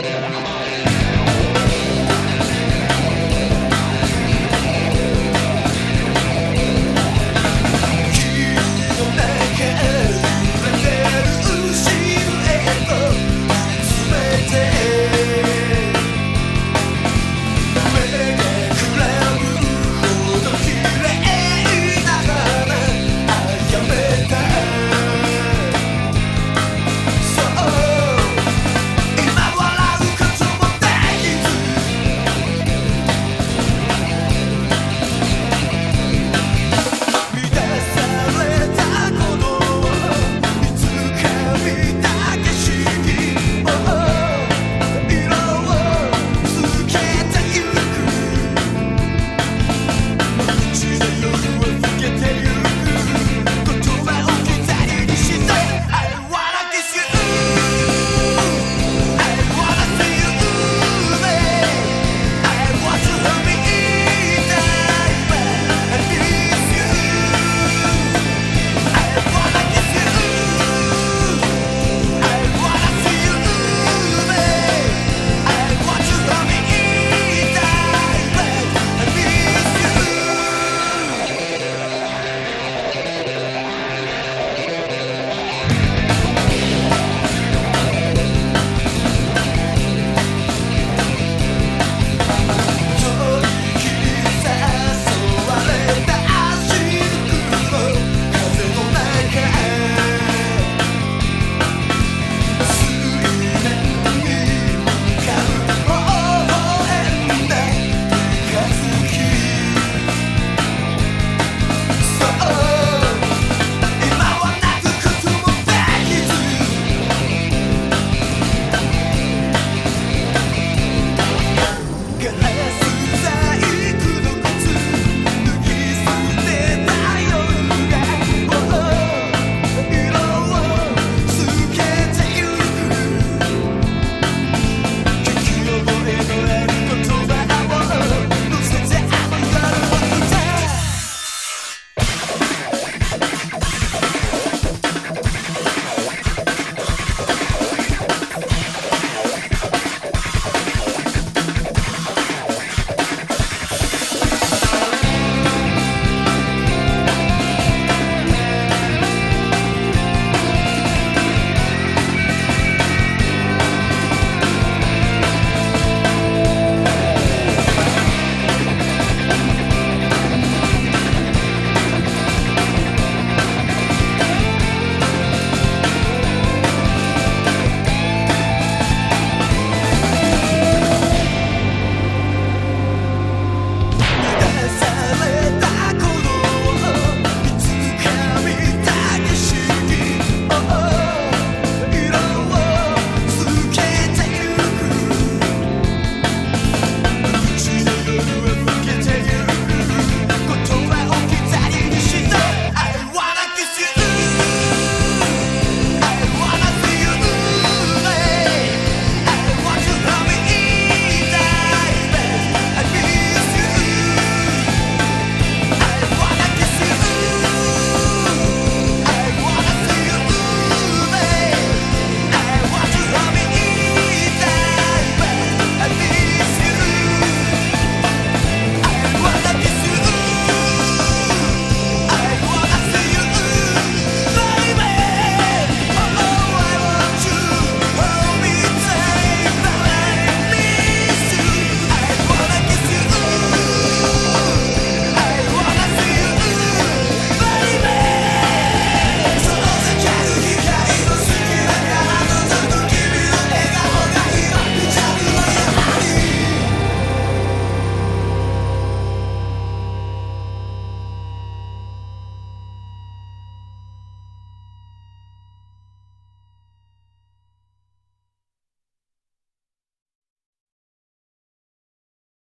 Yeah.